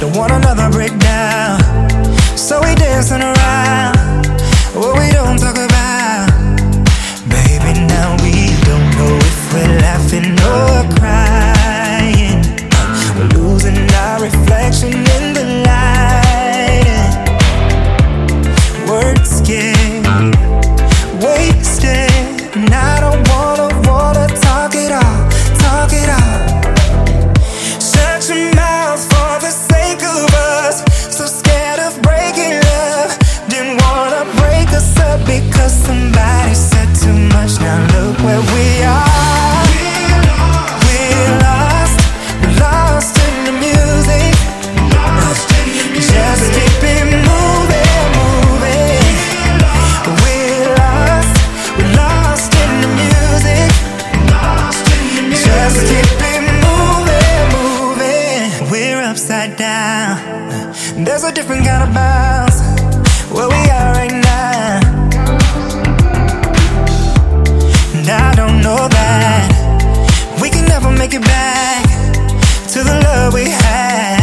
Don't want another breakdown. So we dancing around. What we don't talk about. Baby, now we don't know if we're laughing or crying. We're losing our reflection in the light. Words escape. Upside down. There's a different kind of bounce where we are right now. And I don't know that we can never make it back to the love we had.